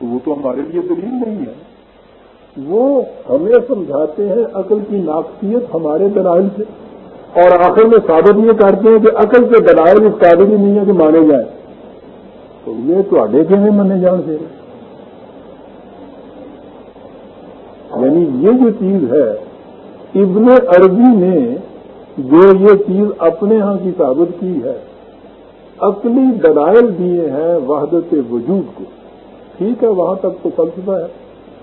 تو وہ تو ہمارے لیے دلیل نہیں ہے۔ وہ ہمیں سمجھاتے ہیں عقل کی ناقصیت ہمارے دلائل سے۔ اور آخر میں ثابت یہ کرتے ہیں کہ عقل کے دلائل اس قابل ہی نہیں ہے کہ مانے جائیں۔ تو یہ تو اڈے کے میں منے جان سے۔ یعنی یہ جو چیز ہے، ابن عربی نے جو یہ چیز اپنے ہاں کی ثابت کی ہے، عقلی دلائل دیے ہیں وحدت وجود کو۔ ٹھیک ہے، وہاں تک تو فلسفہ ہے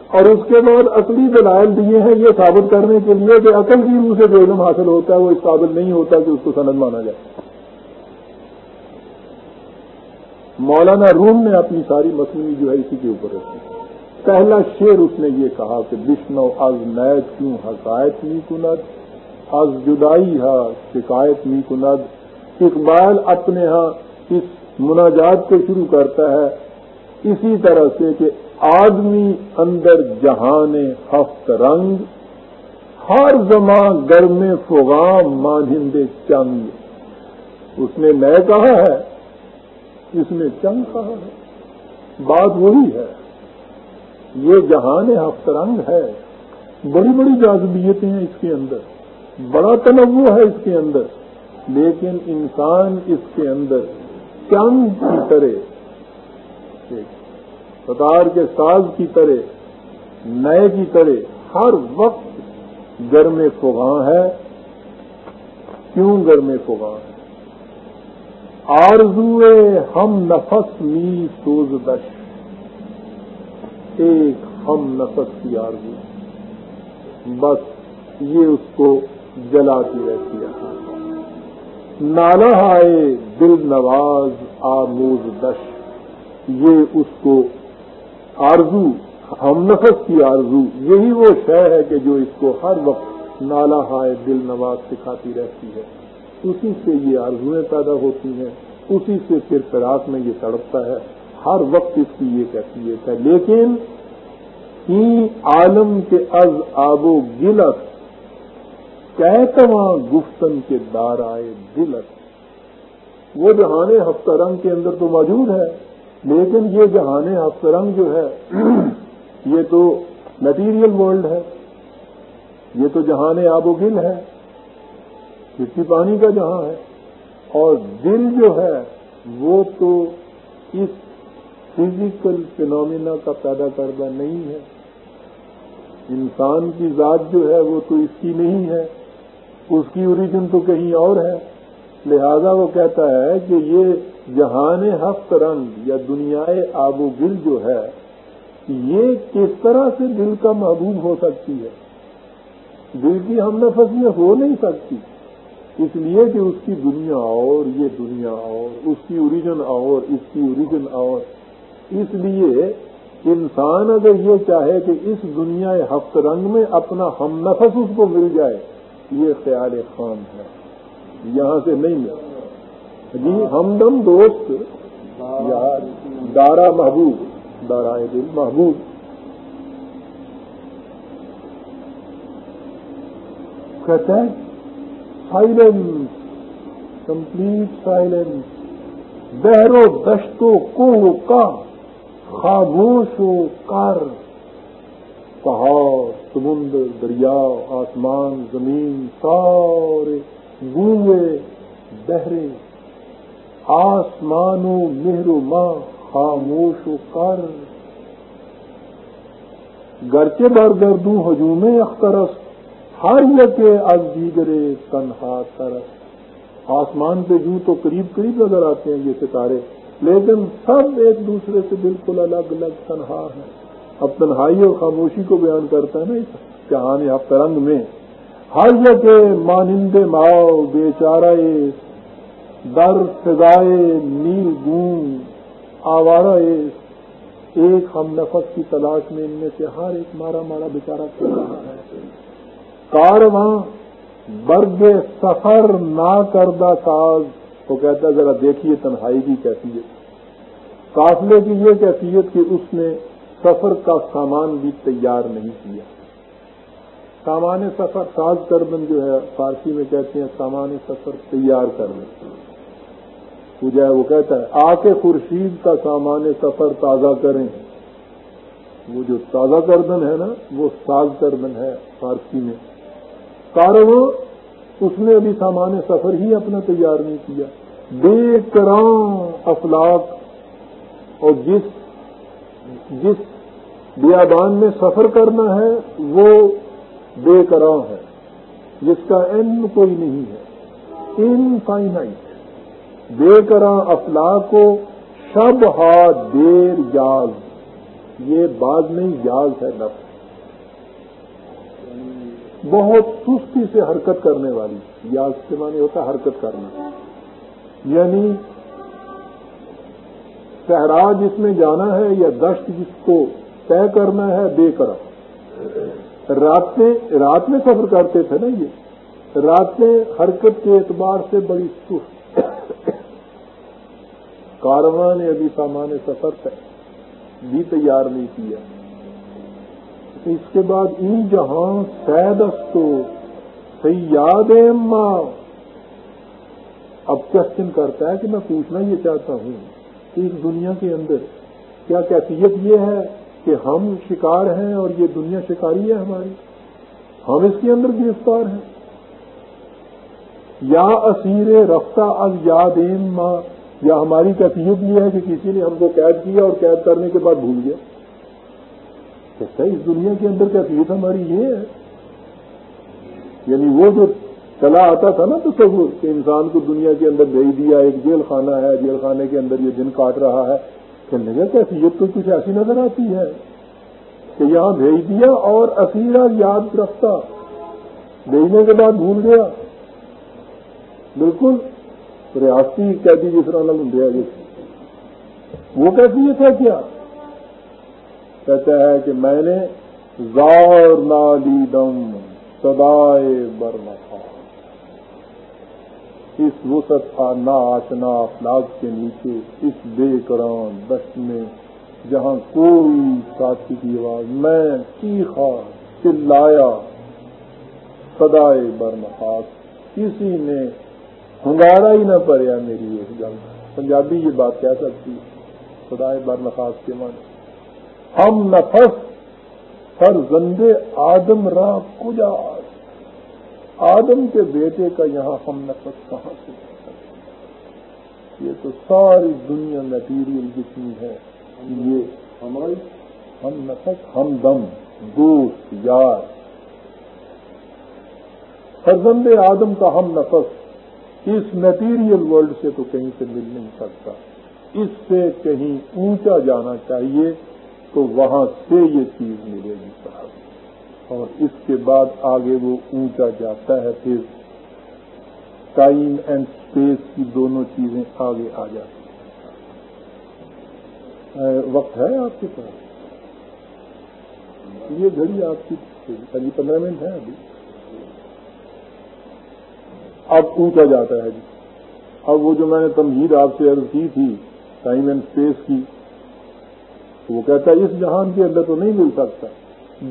اور اس کے بعد عقلی دلائل دیے ہیں، یہ ثابت کرنے کے لیے کہ عقل کی روح سے جو علم حاصل ہوتا ہے، وہ اس قابل نہیں ہوتا کہ اس کو سند مانا جائے۔ مولانا روم نے اپنی ساری مصنوعی جو ہے اسی کے اوپر رکھی پہلا شعر اس نے یہ کہا کہ بشنو، از نیت کیوں، حقائق می کند؟ از جدائی ہا، شکایت می کند؟ اقبال اپنے ہاں اس مناجات کو شروع کرتا ہے۔ اسی طرح سے کہ آدمی اندر جہان ہفت رنگ ہر زمان گرم فغام مانند چنگ اس نے میں کہا ہے، اس نے چنگ کہا ہے۔ بات وہی ہے، یہ جہان ہفت رنگ ہے۔ بڑی بڑی جاذبیتیں ہیں اس کے اندر، بڑا تنوع ہے اس کے اندر، لیکن انسان اس کے اندر چنگ کی طرح ستار کے ساز کی طرح، نئے کی طرح ہر وقت گرم فغاں ہے۔ کیوں گرم فغاں؟ ہے آرزو ہم نفس می سوز دش۔ ایک ہم نفس کی آرزو۔ بس یہ اس کو جلاتی رہتی ہے۔ نالا آئے دل نواز آموز دش۔ یہ اس کو آرزو، ہم نفس کی آرزو، یہی وہ شے ہے کہ جو اس کو ہر وقت نالا ہائے دل نواز سکھاتی رہتی ہے۔ اسی سے یہ آرزویں پیدا ہوتی ہیں، اسی سے پھر فراق میں یہ تڑپتا ہے۔ ہر وقت اس کی یہ کیفیت ہے۔ لیکن عالم کے از آب و گلت کہتواں گفتن کے دار آئے دلت۔ وہ جہان ہفتہ رنگ کے اندر تو موجود ہے۔ لیکن یہ جہان افسرنگ جو ہے، یہ تو میٹیریل ورلڈ ہے، یہ تو جہان آب و گل ہے کسی پانی کا جہاں ہے، اور دل جو ہے، وہ تو اس فزیکل فینومینا کا پیدا کردہ نہیں ہے۔ انسان کی ذات جو ہے، وہ تو اس کی نہیں ہے، اس کی اوریجن تو کہیں اور ہے۔ لہذا وہ کہتا ہے کہ یہ جہان ہفت رنگ یا دنیا آب و گل جو ہے، یہ کس طرح سے دل کا محبوب ہو سکتی ہے؟ دل کی ہم نفس میں ہو نہیں سکتی۔ اس لیے کہ اس کی دنیا اور یہ دنیا اور، اس کی اوریجن اور، اس کی اوریجن اور۔ اس لیے انسان اگر یہ چاہے کہ اس دنیا ہفت رنگ میں اپنا ہم نفس اس کو مل جائے، یہ خیال خام ہے۔ یہاں سے نہیں ملتا۔ جی ہمدم دوست یار دارا محبوب دارائے دل محبوب۔ کہتے ہیں سائلنس کمپلیٹ سائلنس بہرو دشتوں کو کا خاموش و کر پہاڑ، سمندر، دریا، آسمان، زمین، سارے گوئے بہرے۔ آسمان و مہر و ماں، خاموش و کر۔ گرچے برگردوں ہجوم اخترس ہر یقے از دیگرے تنہا ترس آسمان پہ جو تو قریب قریب نظر آتے ہیں، یہ ستارے۔ لیکن سب ایک دوسرے سے بالکل الگ الگ تنہا ہے اب تنہائی اور خاموشی کو بیان کرتا ہے نا اس کہانی اب ترنگ میں۔ ہر یقے مانند ماؤ بے چارہ در فضائے نیل گون آوارہ ایک ہم نفس کی تلاش میں ان میں سے ہر ایک مارا مارا بچارا کر رہا ہے۔ کارواں برگ سفر نہ کردہ ساز، وہ کہتا ہے، ذرا دیکھیے، تنہائی کی کیفیت۔ قافلے کی یہ کیفیت کہ اس نے سفر کا سامان بھی تیار نہیں کیا۔ سامان سفر ساز کردن جو ہے، فارسی میں کہتے ہیں سامان سفر تیار کر ہے وہ کہتا ہے، آ کے خورشید کا سامان سفر تازہ کریں۔ وہ جو تازہ گردن ہے نا، وہ ساز گردن ہے فارسی میں۔ کارو، اس نے ابھی سامان سفر ہی اپنا تیار نہیں کیا۔ بے کرام افلاق۔ اور جس جس بیابان میں سفر کرنا ہے، وہ بے کرام ہے۔ جس کا این کوئی نہیں ہے۔ انفائنائٹ۔ بے کرام افلاق کو شب ہا دیر یاز۔ یہ بعد نہیں یاز ہے لفظ۔ بہت سستی سے حرکت کرنے والی۔ یاز سے معنی ہوتا ہے حرکت کرنا۔ یعنی صحرا جس میں جانا ہے یا دشت جس کو طے کرنا ہے بے کرم رات میں رات میں سفر کرتے تھے نا یہ۔ رات میں حرکت کے اعتبار سے بڑی سست۔ کارواں نے ابھی سامان سفر بھی تیار نہیں کیا۔ اس کے بعد ان جہاں سیدستو سیاد ماں اب کوشچن کرتا ہے کہ میں پوچھنا یہ چاہتا ہوں کہ اس دنیا کے اندر کیا کیفیت یہ ہے کہ ہم شکار ہیں اور یہ دنیا شکاری ہے ہماری؟ ہم اس کے اندر گرفتار ہیں۔ یا اسیر رفتہ از یاد ماں یا ہماری کیفیت یہ ہے کہ کسی نے ہم کو قید کیا اور قید کرنے کے بعد بھول گیا۔ کہتا ہے اس دنیا کے اندر کیفیت ہماری یہ ہے۔ یعنی وہ جو چلا آتا تھا نا تو سب کہ انسان کو دنیا کے اندر بھیج دیا، ایک جیل خانہ ہے جیل خانے کے اندر یہ دن کاٹ رہا ہے کہنے لگا کیفیت تو کچھ ایسی نظر آتی ہے کہ یہاں بھیج دیا اور اسیرا یاد رفتہ بھیجنے کے بعد بھول گیا۔ بالکل ریاستی قیدی جس طرح ہوں گیا وہ کیفیت ہے کیا کہتا ہے کہ میں نے زار نالی دم سدائے برمفا اس وسط تھا نہ آچنا افلاق کے نیچے، اس بے کران دشت میں، جہاں کوئی ساتھی کی آواز، میں چیخا چلایا سدائے برمخاس کسی نے ہنگارا ہی نہ پڑیا میری ایک گل۔ پنجابی یہ بات کہہ سکتی۔ سدائے برمخاس کے من ہم نفس ہر زندے آدم را کجا۔ آدم کے بیٹے کا یہاں ہم نفس کہاں سے یہ تو ساری دنیا میٹیریل جتنی ہے۔ یہ ہماری ہم نفس، ہم دم، دوست، یار۔ فرزند آدم کا ہم نفس۔ اس میٹیریل ورلڈ سے تو کہیں سے مل نہیں سکتا۔ اس سے کہیں اونچا جانا چاہیے تو وہاں سے یہ چیز ملے گی صاحب۔ اور اس کے بعد آگے وہ اونچا جاتا ہے، پھر ٹائم اینڈ اسپیس کی دونوں چیزیں آگے آ جاتی ہیں۔ وقت ہے آپ کے پاس؟ یہ گھڑی آپ کی ابھی پندرہ منٹ ہے ابھی۔ اب اونچا جاتا ہے جی۔ اب وہ جو میں نے تمہید آپ سے عرض کی تھی ٹائم اینڈ اسپیس کی وہ کہتا ہے، اس جہان کے اندر تو نہیں مل سکتا۔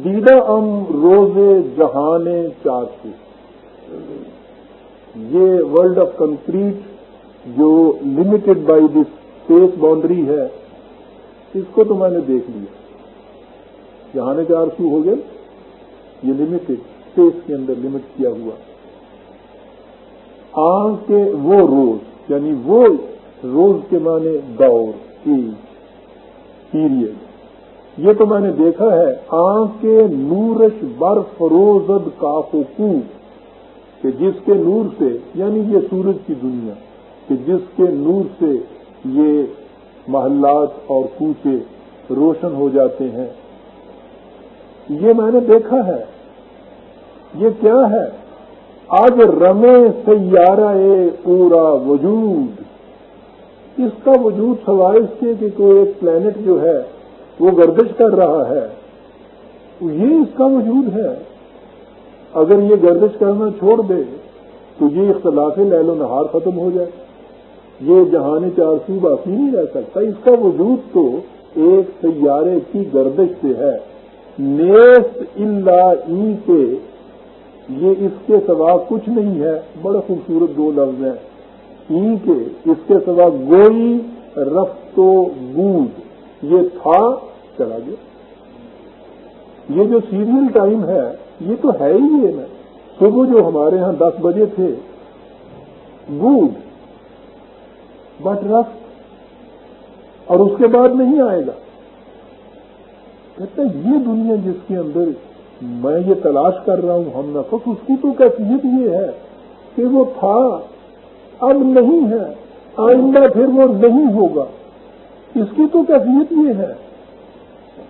دیدہ ام روز جہان چاچو یہ ورلڈ آف کنکریٹ جو limited by this space boundary ہے، اس کو تو میں نے دیکھ لیا۔ جہان چار سو ہو گئے۔ یہ لمیٹڈ اسپیس کے اندر لمٹ کیا ہوا۔ آنکھ کے وہ روز یعنی وہ روز کے معنی دور ایج پیریڈ یہ تو میں نے دیکھا ہے آنکھ کے نورش بر فروزد کافو کہ جس کے نور سے یعنی یہ سورج کی دنیا، کہ جس کے نور سے یہ محلات اور کوچے روشن ہو جاتے ہیں۔ یہ میں نے دیکھا ہے۔ یہ کیا ہے؟ آج رمے سیارہ پورا وجود۔ اس کا وجود سوائے اس کے کہ کوئی ایک پلانٹ جو ہے وہ گردش کر رہا ہے یہ اس کا وجود ہے۔ اگر یہ گردش کرنا چھوڑ دے، تو یہ اختلاف لہل و نہار ختم ہو جائے۔ یہ جہان چار سو باقی نہیں رہ سکتا۔ اس کا وجود تو ایک سیارے کی گردش سے ہے۔ نیس اللہ ای کے یہ اس کے سوا کچھ نہیں ہے بڑے خوبصورت دو لفظ ہیں۔ کے اس کے سوا گوئی، رفت و بود یہ تھا، چلا گیا۔ یہ جو سیریل ٹائم ہے، یہ تو ہے ہی یہ نا صبح جو ہمارے ہاں دس بجے تھے گڈ بٹ رف اور اس کے بعد نہیں آئے گا۔ کہتے یہ دنیا جس کے اندر میں یہ تلاش کر رہا ہوں، ہم نفق اس کی تو کیفیت یہ ہے کہ وہ تھا، اب نہیں ہے، آئندہ پھر وہ نہیں ہوگا۔ اس کی تو کیفیت یہ ہے۔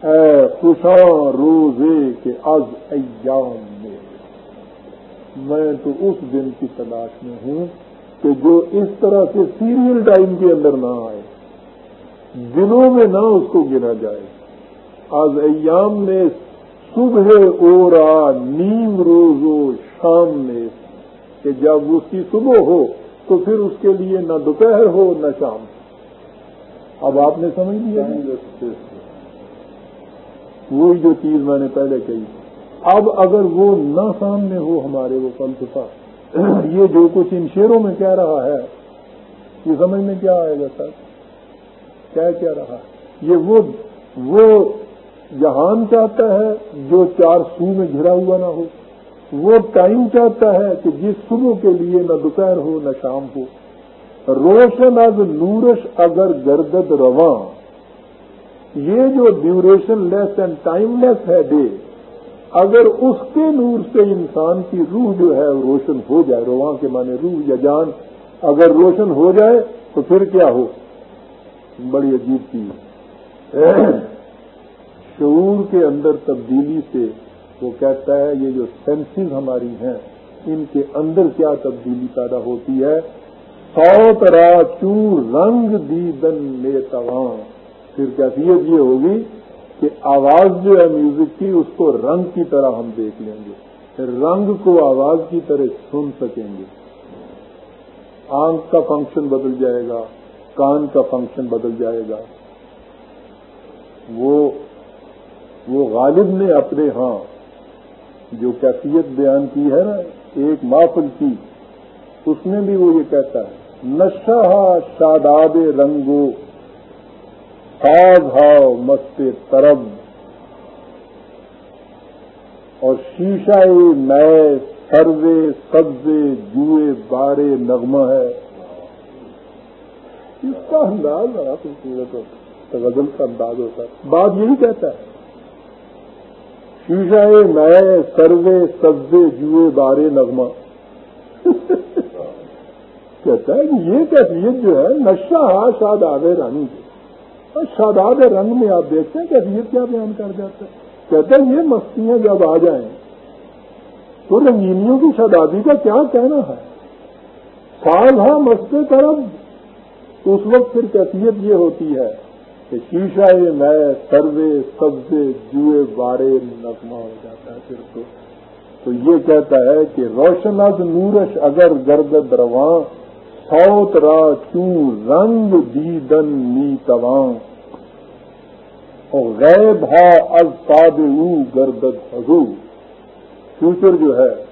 اے خوشاں روزے کے از ایام میں میں تو اس دن کی تلاش میں ہوں کہ جو اس طرح سے سیریل ٹائم کے اندر نہ آئے، دنوں میں نہ اس کو گنا جائے۔ آج ایام میں صبح اورا نیم روزو شام میں کہ جب اس کی صبح ہو تو پھر اس کے لیے نہ دوپہر ہو نہ شام اب آپ نے سمجھ لیا؟ وہی جو چیز میں نے پہلے کہی۔ اب اگر وہ نہ سامنے ہو ہمارے وہ فلسفہ، یہ جو کچھ ان شیروں میں کہہ رہا ہے، یہ سمجھ میں کیا آئے گا سر؟ کیا کیا رہا یہ وہ جہان چاہتا ہے جو چار سو میں گھرا ہوا نہ ہو۔ وہ ٹائم چاہتا ہے کہ جس صبح کے لیے نہ دوپہر ہو نہ شام ہو۔ روشن از نورش اگر گردد رواں۔ یہ جو durationless and timeless ہے ڈے اگر اس کے نور سے انسان کی روح جو ہے روشن ہو جائے، رواں کے معنی روح یا جان، اگر روشن ہو جائے تو پھر کیا ہو؟ بڑی عجیب چیز۔ شعور کے اندر تبدیلی سے وہ کہتا ہے یہ جو سینسز ہماری ہیں، ان کے اندر کیا تبدیلی پیدا ہوتی ہے؟ سو طرح چور رنگ دی دن لے توان۔ پھر کیفیت یہ ہوگی کہ آواز جو ہے میوزک کی، اس کو رنگ کی طرح ہم دیکھ لیں گے۔ رنگ کو آواز کی طرح سن سکیں گے۔ آنکھ کا فنکشن بدل جائے گا، کان کا فنکشن بدل جائے گا۔ وہ وہ غالب نے اپنے ہاں جو کیفیت بیان کی ہے نا، ایک محفل کی، اس میں بھی وہ یہ کہتا ہے نشہ شاداب رنگو ساز ہاؤ مست ترب اور شیشہ نئے سروے سبزے جوئے بارے نغمہ ہے۔ اس کا انداز بڑا خوبصورت ہوتا غزل کا انداز ہوتا ہے۔ بات یہی کہتا ہے شیشہ نئے سروے، سبزے، جوئے، بارے، نغمہ۔ کہتا ہے کہ یہ کیفیت جو ہے، نشہ شاداب رنگ شاداب رنگ میں آپ دیکھتے ہیں کیفیت کیا بیان کر جاتا ہے؟ کہتے ہیں یہ مستیاں جب آ جائیں، تو رنگینیوں کی شادابی کا کیا کہنا ہے؟ سال ہاں مستے طرف، اس وقت پھر کیفیت یہ ہوتی ہے کہ شیشہ میں سروے، سبزے، جوئے، بارے نغمہ ہو جاتا ہے پھر تو۔ تو یہ کہتا ہے کہ روشن از نورش اگر گرد رواں سوت را چوں رنگ دی دن نی تواں اور غیب ہا از تاب گردد حضو فیوچر جو ہے،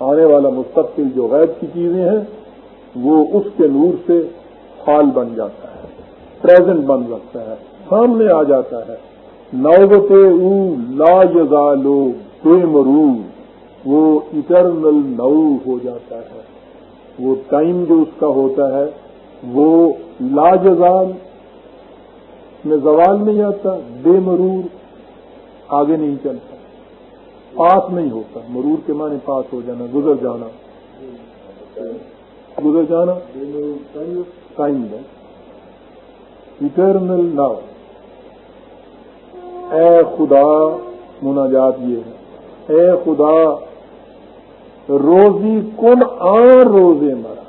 آنے والا مستقبل جو غیب کی چیزیں ہیں، وہ اس کے نور سے حال بن جاتا ہے۔ پریزنٹ بن سکتا ہے سامنے آ جاتا ہے۔ نوبت او لا یزالو بے مرو۔ وہ اٹرنل نو ہو جاتا ہے۔ وہ ٹائم جو اس کا ہوتا ہے وہ لا جزال میں زوال نہیں آتا بے مرور آگے نہیں چلتا۔ پاس نہیں ہوتا۔ مرور کے معنی پاس ہو جانا گزر جانا۔ گزر جانا؟ ٹائم ہے۔ اٹرنل ناؤ اے خدا مناجات یہ ہے۔ اے خدا، روزی کن آ روزے مرا۔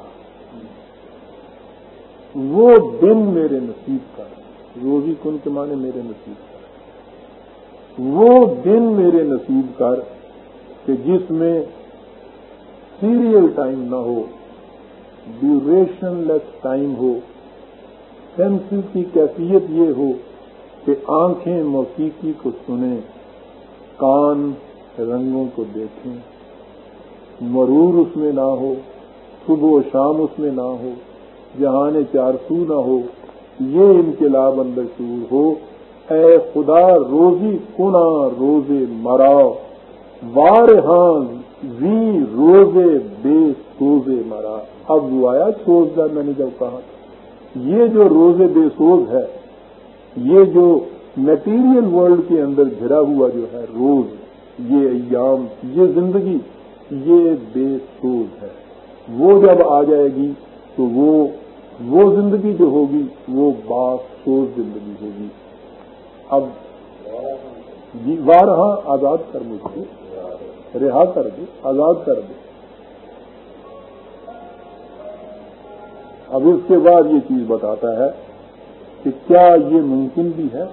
وہ دن میرے نصیب کا روزی کن کے معنی میرے نصیب کر۔ وہ دن میرے نصیب کر کہ جس میں سیریل ٹائم نہ ہو ڈیوریشن لیس ٹائم ہو۔ سینسز کی کیفیت یہ ہو کہ آنکھیں موسیقی کو سنیں، کان رنگوں کو دیکھیں۔ مرور اس میں نہ ہو، صبح و شام اس میں نہ ہو، جہان چار سو نہ ہو، یہ انقلاب اندر شروع ہو۔ اے خدا، روزی کنا روزے مرا وار ہاں زی روزے بے سوزے مرا اب وہ آیا سوز گا میں نے جب کہا یہ جو روزے بے سوز ہے، یہ جو میٹیریل ورلڈ کے اندر گھرا ہوا جو ہے، روز، یہ ایام، یہ زندگی، یہ بے سوز ہے۔ وہ جب آ جائے گی، تو وہ وہ زندگی جو ہوگی، وہ سوز زندگی ہوگی۔ اب جی وارہاں آزاد کر مجھ کو رہا کر دے، آزاد کر دے۔ اب اس کے بعد یہ چیز بتاتا ہے کہ کیا یہ ممکن بھی ہے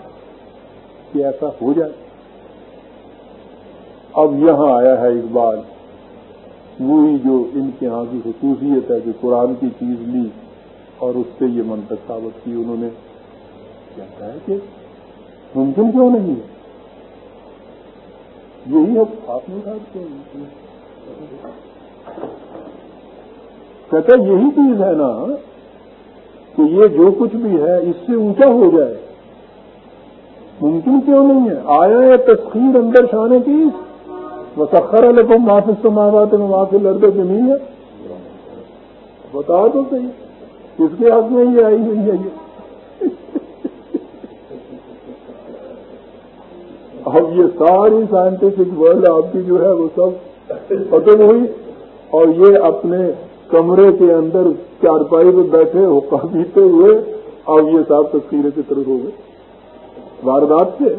کہ ایسا ہو جائے؟ اب یہاں آیا ہے اقبال، وہی جو ان کے ہاں کی خصوصیت ہے کہ قرآن کی چیز لی اور اس سے یہ منتق ثابت کی انہوں نے۔ کہتا ہے کہ ممکن کیوں نہیں ہے؟ یہی اب آپ نے کہا کہتا یہی چیز ہے نا کہ یہ جو کچھ بھی ہے، اس سے اونچا ہو جائے۔ ممکن کیوں نہیں ہے؟ آیا ہے تسخیر اندر شانے کی مسخر علیہ کو معافی سے ماں بات میں معافی لڑکے زمین ہے بتا تو صحیح۔ کس کے حق میں یہ آئی ہوئی ہے یہ۔ اب یہ ساری سائنٹیفک ورلڈ آپ کی جو ہے وہ سب ختم ہوئی اور یہ اپنے کمرے کے اندر چارپائی پہ بیٹھے ہو پیتے ہوئے اور یہ صاف تصویریں کی طرف ہو گئے۔ واردات سے،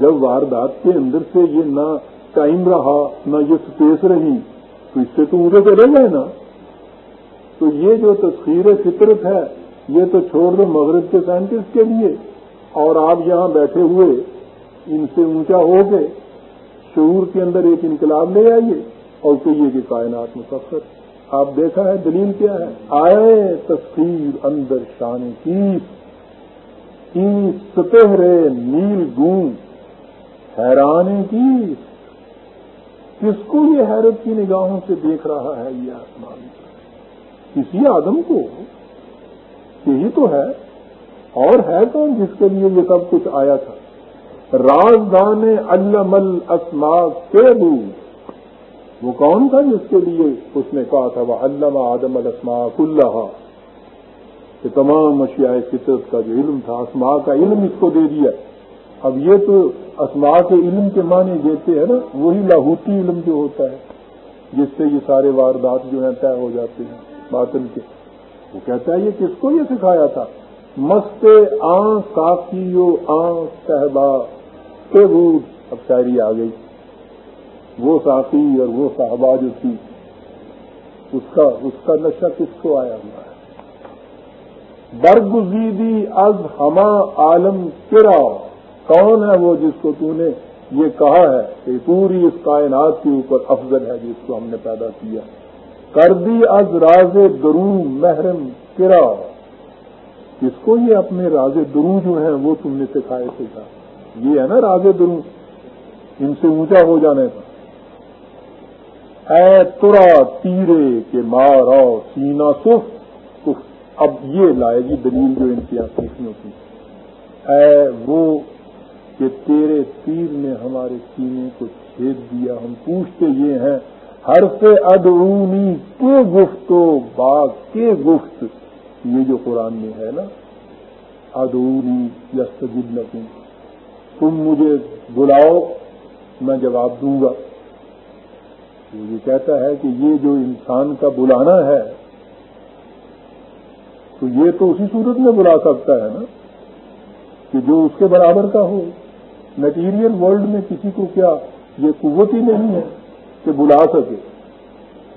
جب واردات کے اندر سے یہ نہ ٹائم رہا، نہ یہ اسپیس رہی، تو اس سے تو مجھے چلے گئے نا۔ تو یہ جو تصویر فطرت ہے، یہ تو چھوڑ دو مغرب کے سائنٹسٹ کے لیے۔ اور آپ یہاں بیٹھے ہوئے، ان سے اونچا ہو کے شعور کے اندر ایک انقلاب لے آئیے اور کہیے کہ کائنات میں آپ دیکھا ہے، دلیل کیا ہے؟ آئے تصویر اندر شان کی۔ ستہرے نیل گون۔ حیران کی۔ کس کو یہ حیرت کی نگاہوں سے دیکھ رہا ہے یہ آسمان؟ کسی آدم کو۔ یہی تو ہے۔ اور ہے کون جس کے لیے یہ سب کچھ آیا تھا؟ رازدان علم الاسما کے بو وہ کون تھا جس کے لیے اس نے کہا تھا، وہ علامہ آدم الاسما اللہ کہ تمام اشیاء فطرت کا جو علم تھا اسما کا علم اس کو دے دیا۔ اب یہ تو اسما کے علم کے معنی دیتے ہیں نا، وہی لاہوتی علم جو ہوتا ہے، جس سے یہ سارے واردات جو ہیں طے ہو جاتے ہیں باطن کے۔ وہ کہتا ہے، یہ کس کو یہ سکھایا تھا؟ مست آن کافی آن صحبا کے اب شاعری آ گئی۔ وہ ساقی اور وہ صحابہ جو تھی، اس کا اس کا نشہ کس کو آیا ہوا ہے؟ برگزیدی از ہما عالم کرا، کون ہے وہ جس کو تو نے یہ کہا ہے؟ کہ پوری اس کائنات کے اوپر افضل ہے جس کو ہم نے پیدا کیا۔ کر دی از راز درو محرم کرا۔ اس کو یہ اپنے راز درو جو ہیں وہ تم نے سکھائے تھے؟ یہ ہے نا راز درو۔ ان سے اونچا ہو جانے کا اے ترا تیرے کے مارا سینا سف اب یہ لائے گی دلیل جو ان کی آسیوں کی۔ اے وہ کہ تیرے تیر نے ہمارے سینے کو چھید دیا۔ ہم پوچھتے یہ ہیں ہر سے ادعونی کے گفتو باغ کے گفت؟ یہ جو قرآن میں ہے نا، ادعونی یستجب لکم۔ تم مجھے بلاؤ، میں جواب دوں گا۔ یہ کہتا ہے کہ یہ جو انسان کا بلانا ہے، تو یہ تو اسی صورت میں بلا سکتا ہے نا؟ کہ جو اس کے برابر کا ہو۔ میٹیریل ورلڈ میں کسی کو کیا یہ قوت ہی نہیں ہے کہ بلا سکے۔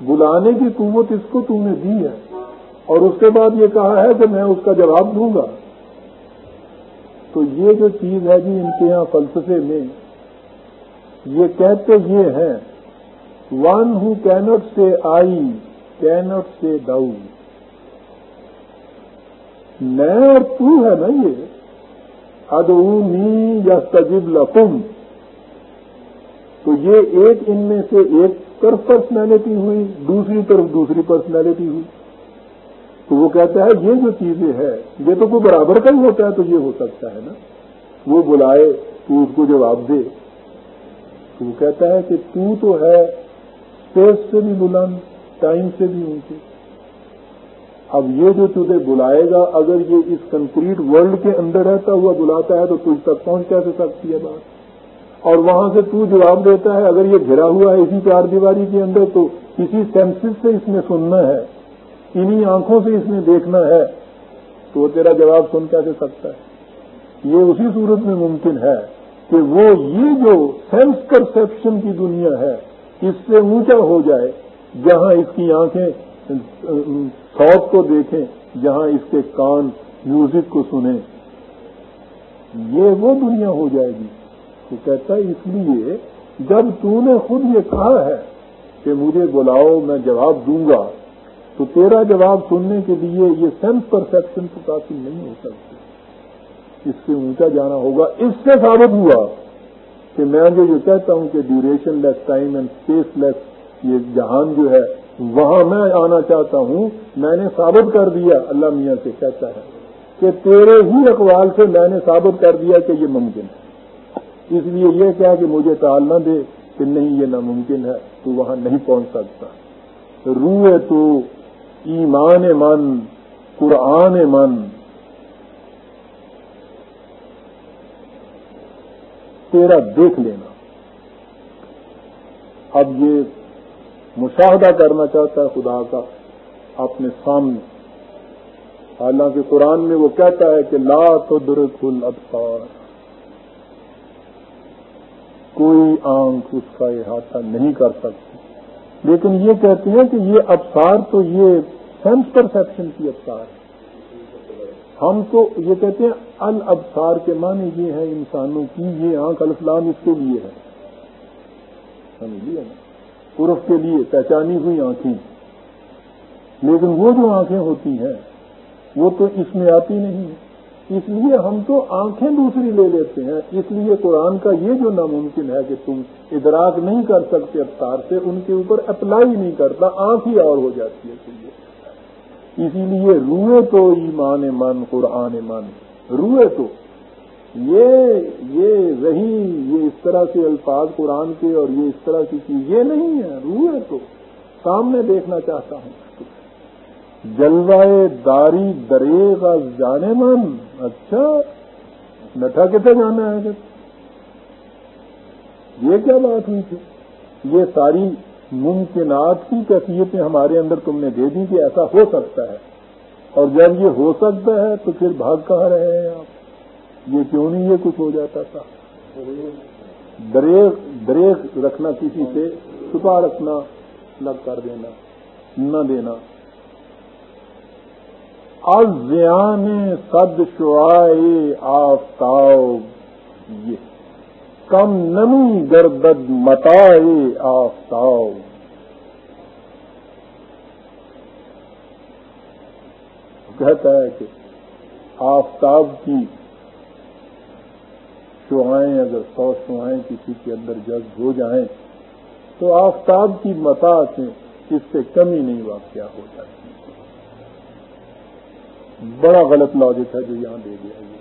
بلانے کی قوت اس کو تم نے دی ہے۔ اور اس کے بعد یہ کہا ہے کہ میں اس کا جواب دوں گا۔ تو یہ جو چیز ہے جی ان کے یہاں فلسفے میں، یہ کہتے یہ ہیں ون ہو کینٹ سے آئی کینٹ سے ڈاؤ میں اور تو ہے نا یہ ادونی یا سجب لکم تو یہ ایک ان میں سے ایک طرف پرسنالٹی ہوئی، دوسری طرف دوسری پرسنالٹی ہوئی. تو وہ کہتا ہے یہ جو چیزیں ہے یہ تو کوئی برابر کا ہی ہوتا ہے، تو یہ ہو سکتا ہے نا۔ وہ بلائے، تو اس کو جواب دے۔ تو وہ کہتا ہے کہ تو تو ہے اسپیس سے بھی بلند، ٹائم سے بھی اونچے اب یہ جو تجھے بلائے گا، اگر یہ اس کنکریٹ ورلڈ کے اندر رہتا ہوا بلاتا ہے تو تجھ تک پہنچ کیسے سکتی ہے بات؟ اور وہاں سے تو جواب دیتا ہے، اگر یہ گھرا ہوا ہے اسی چار دیواری کے اندر، تو کسی سینسز سے اس نے سننا ہے، انہی آنکھوں سے اس نے دیکھنا ہے، تو وہ تیرا جواب سن کیسے سکتا ہے؟ یہ اسی صورت میں ممکن ہے کہ وہ یہ جو سینس پرسپشن کی دنیا ہے اس سے اونچا ہو جائے، جہاں اس کی آنکھیں، سوت کو دیکھیں، جہاں اس کے کان میوزک کو سنیں۔ یہ وہ دنیا ہو جائے گی۔ تو کہتا ہے، اس لیے جب تو نے خود یہ کہا ہے کہ مجھے بلاؤ، میں جواب دوں گا، تو تیرا جواب سننے کے لیے یہ سینس پرسپشن تو کافی نہیں ہو سکتی۔ اس سے اونچا جانا ہوگا، اس سے ثابت ہوا۔ کہ میں جو یہ کہتا ہوں کہ duration less time and spaceless یہ جہان جو ہے، وہاں میں آنا چاہتا ہوں، میں نے ثابت کر دیا، اللہ میاں سے کہتا ہے کہ تیرے ہی اقوال سے میں نے ثابت کر دیا کہ یہ ممکن ہے۔ اس لیے یہ کیا کہ مجھے ٹال نہ دے کہ نہیں، یہ ناممکن ہے، تو وہاں نہیں پہنچ سکتا۔ روح تو ایمان من، قرآن من تیرا دیکھ لینا۔ اب یہ مشاہدہ کرنا چاہتا ہے خدا کا اپنے سامنے۔ حالانکہ قرآن میں وہ کہتا ہے کہ لا تو درخل ابسار کوئی آنکھ اس کا احاطہ نہیں کر سکتی لیکن یہ کہتے ہیں کہ یہ ابسار تو یہ سینس پرسپشن کی ابسار ہے ہم تو یہ کہتے ہیں الابسار کے معنی یہ ہے انسانوں کی یہ آنکھ الفلام اس کے لیے ہے۔ نا؟ عرف کے لیے پہچانی ہوئی آنکھیں۔ لیکن وہ جو آنکھیں ہوتی ہیں، وہ تو اس میں آتی نہیں اس لیے ہم تو آنکھیں دوسری لے لیتے ہیں۔ اس لیے قرآن کا یہ جو ناممکن ہے کہ تم ادراک نہیں کر سکتے افطار سے ان کے اوپر اپلائی نہیں کرتا، آنکھ ہی اور ہو جاتی ہے۔ اسی لیے روئے تو ایمان من، قرآن من۔ روئے تو۔ یہ یہ رہی یہ اس طرح سے الفاظ قرآن کے اور یہ اس طرح کی چیز، یہ نہیں ہے۔ روح ہے تو۔ سامنے دیکھنا چاہتا ہوں۔ جلوائے داری درے کا جانے من۔ اچھا نٹا کتنے جانا ہے؟ یہ کیا بات ہوئی تھی؟ یہ ساری ممکنات کی کیفیتیں ہمارے اندر تم نے دے دی کہ ایسا ہو سکتا ہے۔ اور جب یہ ہو سکتا ہے تو پھر بھاگ کہاں رہے ہیں آپ؟ یہ کیوں نہیں یہ کچھ ہو جاتا تھا؟ دریک دریک رکھنا کسی سے، چھپا رکھنا لگ کر دینا، نہ دینا۔ ازیان سد شعائے آفتاب، یہ۔ کم نمی گردد متائے آفتاب۔ کہتا ہے کہ آفتاب کی شعائیں اگر سو شعائیں کسی کے اندر جذب ہو جائیں، تو آفتاب کی متا سے اس سے کمی نہیں واقع ہو جاتی۔ بڑا غلط لاجک ہے جو یہاں دے دیا یہ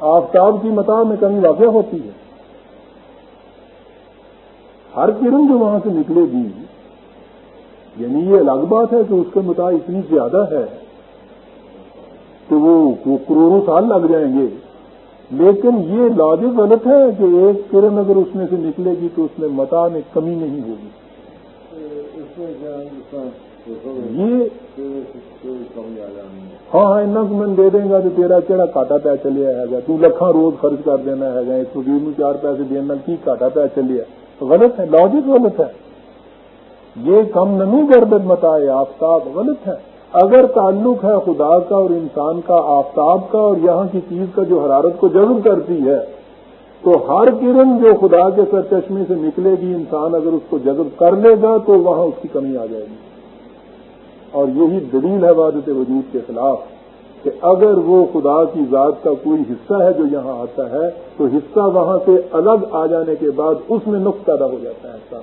آفتاب کی متا میں کمی واقع ہوتی ہے۔ ہر کرن جو وہاں سے نکلے گی یعنی یہ الگ بات ہے کہ اس کے متا اتنی زیادہ ہے کہ وہ کروڑوں سال لگ جائیں گے۔ لیکن یہ لاجک غلط ہے کہ ایک کرن اگر اس میں سے نکلے گی تو اس میں متا میں کمی نہیں ہوگی۔ یہ ہاں ہاں کو میں دے دیں گا تو تیرا کہڑا کاٹا پہ چلے گا تو لکھاں روز خرچ کر دینا ہے۔ گا ایک سو بیس چار پیسے دینا کی کاٹا پہ غلط ہے لاجک غلط ہے۔ یہ کم نمی گردن متا آفتاب غلط ہے۔ اگر تعلق ہے خدا کا اور انسان کا، آفتاب کا اور یہاں کی چیز کا جو حرارت کو جذب کرتی ہے، تو ہر کرن جو خدا کے سر چشمے سے نکلے گی، انسان اگر اس کو جذب کر لے گا، تو وہاں اس کی کمی آ جائے گی۔ اور یہی دلیل ہے وادت وجود کے خلاف۔ کہ اگر وہ خدا کی ذات کا کوئی حصہ ہے جو یہاں آتا ہے، تو حصہ وہاں سے الگ آ جانے کے بعد اس میں نقص پیدا ہو جاتا ہے ایسا۔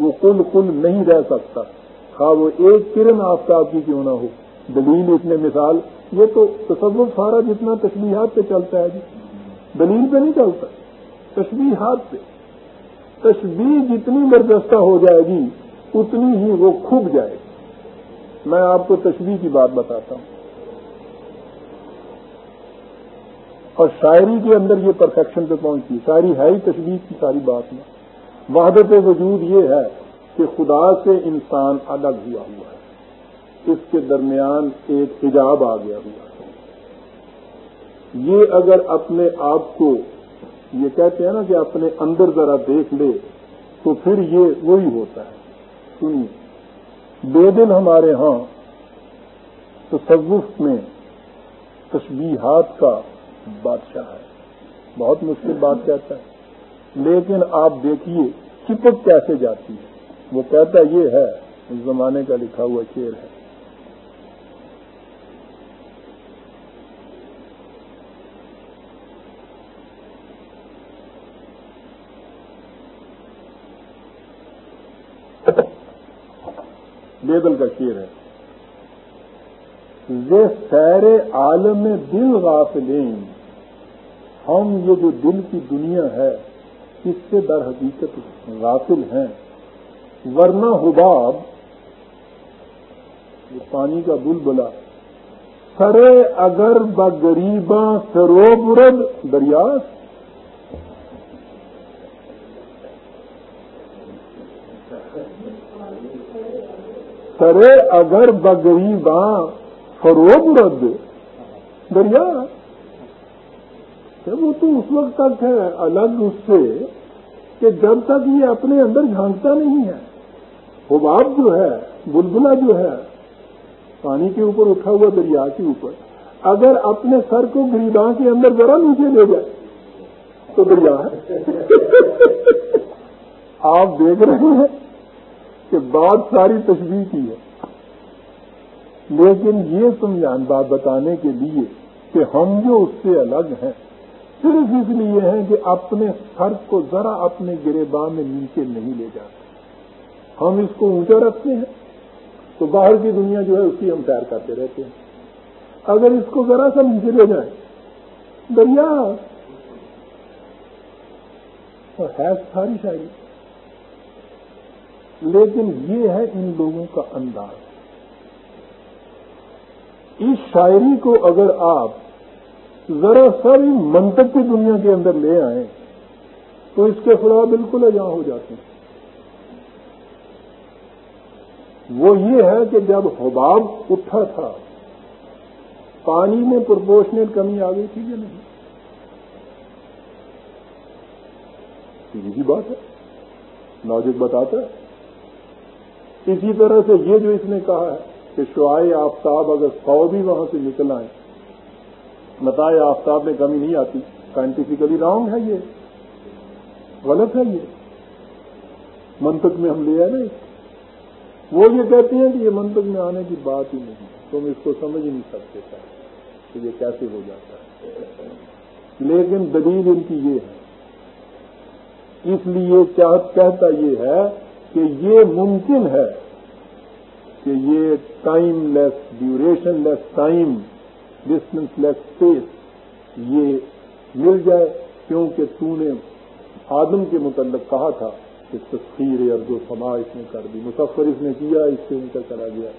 وہ کل کل نہیں رہ سکتا۔ خواہ وہ ایک کرن آفتاب کی کیوں نہ ہو۔ دلیل اس میں مثال، یہ تو تصور سارا جتنا تشریحات پہ چلتا ہے جی۔ دلیل پہ نہیں چلتا۔ تشبیح ہاتھ پہ۔ تشبیح جتنی برجستہ ہو جائے گی، اتنی ہی وہ کھب جائے گی۔ میں آپ کو تشبیح کی بات بتاتا ہوں۔ اور شاعری کے اندر یہ پرفیکشن پہ پہنچی۔ شاعری ہے ہی تشبیح کی ساری بات میں۔ وحدت وجود یہ ہے کہ خدا سے انسان الگ ہوا ہوا ہے۔ اس کے درمیان ایک حجاب آ گیا ہوا ہے۔ یہ اگر اپنے آپ کو یہ کہتے ہیں نا کہ اپنے اندر ذرا دیکھ لے، تو پھر یہ وہی ہوتا ہے۔ سنیے بے دن ہمارے ہاں تصوف میں تشبیہات کا بادشاہ ہے۔ بہت مشکل بات کہتا ہے لیکن آپ دیکھیے چپک کیسے جاتی ہے۔ وہ کہتا یہ ہے، اس زمانے کا لکھا ہوا شیر ہے۔ بیدل کا شیر ہے۔ یہ سیر عالم دل غافلین۔ ہم یہ جو دل کی دنیا ہے، اس سے در حقیقت غافل ہیں۔ ورنہ حباب پانی کا بل بلا سرے اگر بغریباں سروبرد دریا۔ سرے اگر بغریباں فروغ دریا. وہ تو اس وقت تک ہے، الگ اس سے کہ جب تک یہ اپنے اندر جھانکتا نہیں ہے، حباب جو ہے بلبلا جو ہے، پانی کے اوپر اٹھا ہوا دریا کے اوپر، اگر اپنے سر کو گریباں کے اندر ذرا نیچے لے جائے، تو دریا ہے۔ آپ دیکھ رہے ہیں کہ بات ساری تشریح کی ہے۔ لیکن یہ سمجھان بات بتانے کے لیے کہ ہم جو اس سے الگ ہیں، صرف اس لیے ہے کہ اپنے سر کو ذرا اپنے گرے میں نیچے نہیں لے جاتے۔ ہم اس کو اونچا رکھتے ہیں، تو باہر کی دنیا جو ہے اس کی ہم تیار کرتے رہتے ہیں۔ اگر اس کو ذرا سا نیچے لے جائیں، دریا ہے ساری شاعری۔ لیکن یہ ہے ان لوگوں کا انداز۔ اس شاعری کو اگر آپ ذرا ساری منطق کی دنیا کے اندر لے آئیں، تو اس کے خلاف بالکل اجاں ہو جاتے ہیں۔ وہ یہ ہے کہ جب حباب اٹھا تھا، پانی میں پرپورشنل کمی آ گئی تھی یا نہیں؟ سیدھی بات ہے۔ لاجک بتاتا ہے۔ اسی طرح سے یہ جو اس نے کہا ہے کہ شعائے آفتاب اگر سو بھی وہاں سے نکل آئے بتائے آفتاب میں کمی نہیں آتی۔ سائنٹیفکلی رانگ ہے یہ۔ غلط ہے یہ۔ منطق میں ہم لے آئے نا۔ وہ یہ کہتے ہیں کہ یہ منطق میں آنے کی بات ہی نہیں۔ تم اس کو سمجھ ہی نہیں سکتے کہ یہ کیسے ہو جاتا ہے۔ لیکن دلیل ان کی یہ ہے۔ اس لیے کہتا یہ ہے کہ یہ ممکن ہے کہ یہ timeless durationless time distanceless space یہ مل جائے کیونکہ تو نے آدم کے متعلق کہا تھا کہ تصویر اور جو سما اس نے کر دی مسفر اس نے کیا، اس سے ان کا چلا گیا۔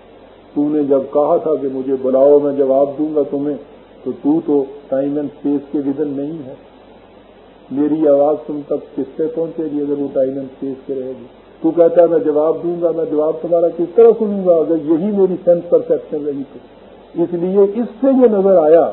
تو نے جب کہا تھا کہ مجھے بلاؤ، میں جواب دوں گا تمہیں، تو تو تو ٹائم اینڈ اسپیس کے ودن نہیں ہے۔ میری آواز تم تک کس سے پہنچے گی اگر وہ ٹائم اینڈ اسپیس کے رہے گی؟ تو کہتا ہے، میں جواب دوں گا، میں جواب تمہارا کس طرح سنوں گا؟ اگر یہی میری سینس پرسپشن رہی تو. اس لیے اس سے یہ نظر آیا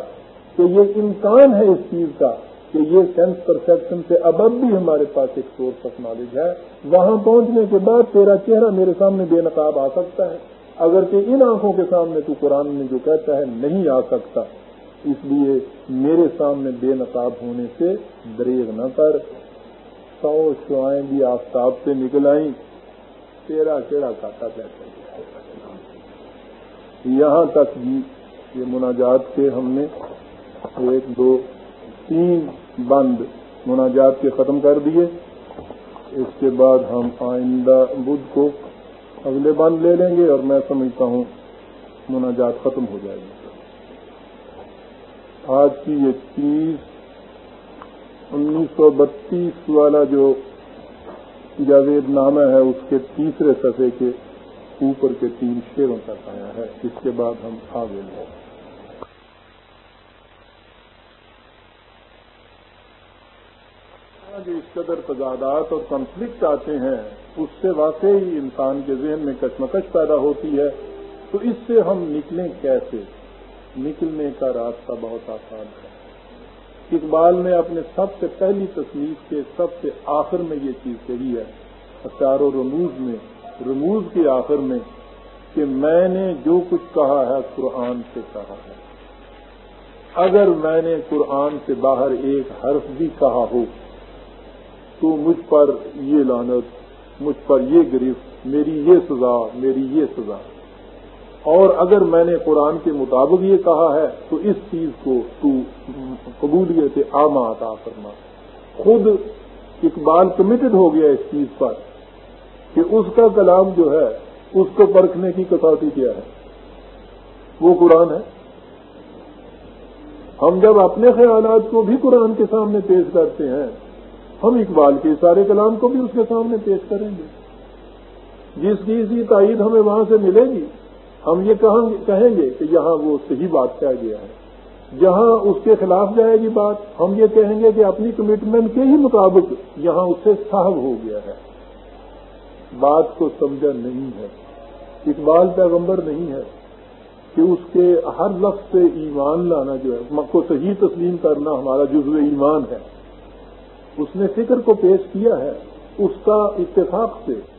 کہ یہ امکان ہے اس چیز کا کہ یہ سینس پرسپشن سے اب اب بھی ہمارے پاس ایک سورس آف نالج ہے۔ وہاں پہنچنے کے بعد تیرا چہرہ میرے سامنے بے نقاب آ سکتا ہے۔ اگر کہ ان آنکھوں کے سامنے تو قرآن میں جو کہتا ہے نہیں آ سکتا۔ اس لیے میرے سامنے بے نقاب ہونے سے دریغ نہ کر۔ سو شوائیں بھی آفتاب سے نکل آئیں۔ تیرا کیڑا کاٹا کہتے یہاں تک بھی یہ مناجات کے ہم نے ایک دو تین بند مناجات کے ختم کر دیے۔ اس کے بعد ہم آئندہ بدھ کو اگلے بند لے لیں گے اور میں سمجھتا ہوں مناجات ختم ہو جائے گی۔ آج کی یہ تیس انیس سو بتیس والا جو جاوید نامہ ہے، اس کے تیسرے صفحے کے اوپر کے تین شیروں تک آیا ہے۔ اس کے بعد ہم آگے لیں جو اس قدر تضادات اور کنفلکٹ آتے ہیں، اس سے واقعی انسان کے ذہن میں کشمکش پیدا ہوتی ہے۔ تو اس سے ہم نکلیں کیسے؟ نکلنے کا راستہ بہت آسان ہے۔ اقبال نے اپنے سب سے پہلی تصنیف کے سب سے آخر میں یہ چیز کہی ہے اشار و رموز میں، رموز کے آخر میں، کہ میں نے جو کچھ کہا ہے قرآن سے کہا ہے۔ اگر میں نے قرآن سے باہر ایک حرف بھی کہا ہو، تو مجھ پر یہ لانت مجھ پر یہ گرفت، میری یہ سزا، میری یہ سزا۔ اور اگر میں نے قرآن کے مطابق یہ کہا ہے، تو اس چیز کو تو قبولیت عامہ عطا کرنا خود اقبال کمیٹڈ ہو گیا اس چیز پر کہ اس کا کلام جو ہے، اس کو پرکھنے کی کسوٹی کیا ہے۔ وہ قرآن ہے۔ ہم جب اپنے خیالات کو بھی قرآن کے سامنے پیش کرتے ہیں، ہم اقبال کے سارے کلام کو بھی اس کے سامنے پیش کریں گے۔ جس چیز کی تائید ہمیں وہاں سے ملے گی ہم یہ کہیں گے کہ یہاں وہ صحیح بات کہہ گیا ہے۔ جہاں اس کے خلاف جائے گی بات، ہم یہ کہیں گے کہ اپنی کمٹمنٹ کے ہی مطابق یہاں اس سے صاحب ہو گیا ہے۔ بات کو سمجھا نہیں ہے۔ اقبال پیغمبر نہیں ہے کہ اس کے ہر لفظ سے ایمان لانا جو ہے کو صحیح تسلیم کرنا ہمارا جزو ایمان ہے۔ اس نے فکر کو پیش کیا ہے، اس کا اتفاق سے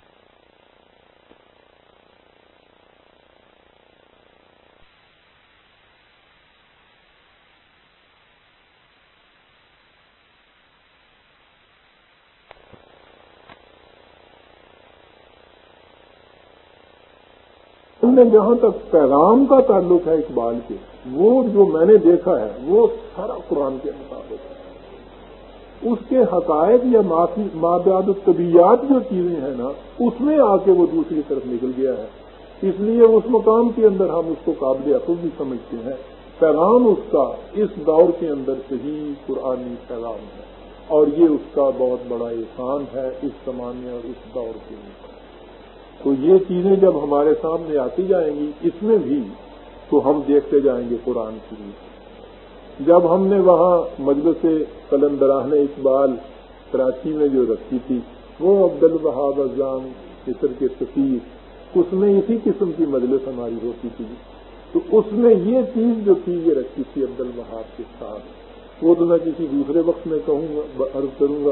میں جہاں تک پیغام کا تعلق ہے اقبال کے۔ وہ جو میں نے دیکھا ہے، وہ سارا قرآن کے مطابق ہے۔ اس کے حقائق یا مابیاد طبیعت جو چیزیں ہیں نا، اس میں آ کے وہ دوسری طرف نکل گیا ہے۔ اس لیے اس مقام کے اندر ہم اس کو قابل عقل بھی سمجھتے ہیں۔ پیغام اس کا اس دور کے اندر سے ہی قرآنی پیغام ہے۔ اور یہ اس کا بہت بڑا احسان ہے اس زمانے اور اس دور کے اندر۔ تو یہ چیزیں جب ہمارے سامنے آتی جائیں گی، اس میں بھی تو ہم دیکھتے جائیں گے قرآن کی جب ہم نے وہاں مجلس قلندراہ اقبال کراچی میں جو رکھی تھی، وہ عبد البہاب اضام مصر کے سفیر اس میں اسی قسم کی مجلس ہماری ہوتی تھی۔ تو اس میں یہ چیز جو تھی، یہ رکھی تھی عبد البہاب کے ساتھ۔ وہ تو میں کسی دوسرے وقت میں کہوں گا، عرض کروں گا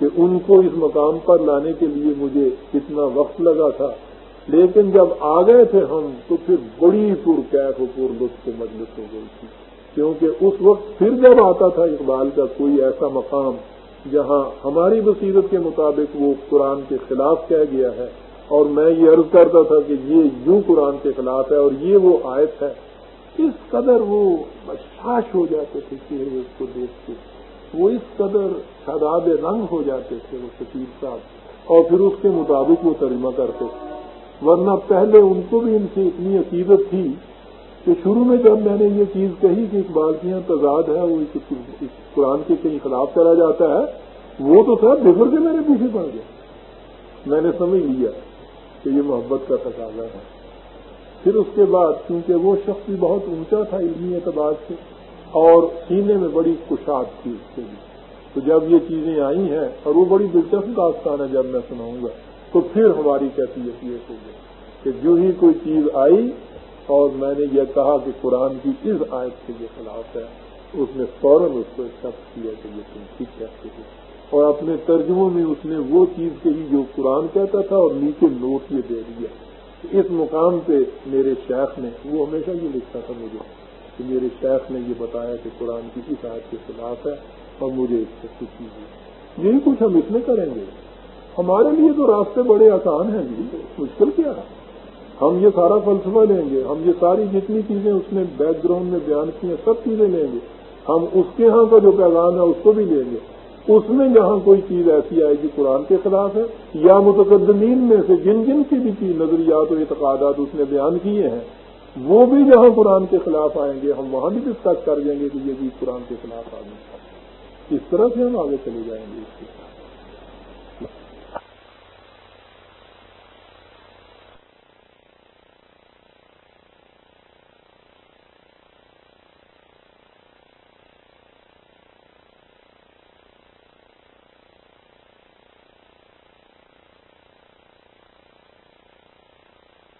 کہ ان کو اس مقام پر لانے کے لیے مجھے کتنا وقت لگا تھا۔ لیکن جب آ گئے تھے ہم تو پھر بڑی پور کیف و پور لطف مجلس ہو گئی تھی۔ کیونکہ اس وقت پھر جب آتا تھا اقبال کا کوئی ایسا مقام جہاں ہماری بصیرت کے مطابق وہ قرآن کے خلاف کہہ گیا ہے، اور میں یہ عرض کرتا تھا کہ یہ یوں قرآن کے خلاف ہے اور یہ وہ آیت ہے، اس قدر وہ بشاش ہو جاتے تھے چہرے اس کو دیکھ کے وہ اس قدر شاداب رنگ ہو جاتے تھے وہ شکیل صاحب اور پھر اس کے مطابق وہ ترجمہ کرتے تھے۔ ورنہ پہلے ان کو بھی ان سے اتنی عقیدت تھی کہ شروع میں جب میں نے یہ چیز کہی کہ اقبال کی تضاد ہے، وہ قرآن کے کہیں خلاف چلا جاتا ہے، وہ تو سر بگڑ کے میرے پیچھے پڑ گیا میں نے سمجھ لیا کہ یہ محبت کا تقاضا ہے۔ پھر اس کے بعد کیونکہ وہ شخص بھی بہت اونچا تھا علمی اعتبار سے اور سینے میں بڑی کشاد تھی اس کے لیے۔ تو جب یہ چیزیں آئی ہیں اور وہ بڑی دلچسپ داستان ہے جب میں سناؤں گا، تو پھر ہماری کیفیت یہ ہو گئی کہ جو ہی کوئی چیز آئی اور میں نے یہ کہا کہ قرآن کی اس آیت کے یہ خلاف ہے، اس نے فوراً اس کو ایکسپٹ کیا کہ یہ تم ٹھیک کہتے ہو اور اپنے ترجموں میں اس نے وہ چیز کہی جو قرآن کہتا تھا اور نیچے نوٹ یہ دے دیا۔ اس مقام پہ میرے شیخ نے وہ ہمیشہ یہ لکھتا تھا مجھے۔ کہ میرے شیخ نے یہ بتایا کہ قرآن کی اس آیت کے خلاف ہے اور مجھے اس سے خوشی ہوئی۔ یہی کچھ ہم اس میں کریں گے۔ ہمارے لیے تو راستے بڑے آسان ہیں جی مشکل کیا؟ ہے ہم یہ سارا فلسفہ لیں گے، ہم یہ ساری جتنی چیزیں اس نے بیک گراؤنڈ میں بیان کی ہیں، سب چیزیں لیں گے۔ ہم اس کے ہاں کا جو پیغام ہے اس کو بھی لیں گے۔ اس میں جہاں کوئی چیز ایسی آئے گی قرآن کے خلاف ہے، یا متقدمین میں سے جن جن کی بھی چیز، نظریات و اعتقادات اس نے بیان کیے ہیں وہ بھی جہاں قرآن کے خلاف آئیں گے، ہم وہاں بھی ڈسکس کر دیں گے کہ یہ بھی قرآن کے خلاف آ گئی اس طرح سے ہم آگے چلے جائیں گے۔ اس کے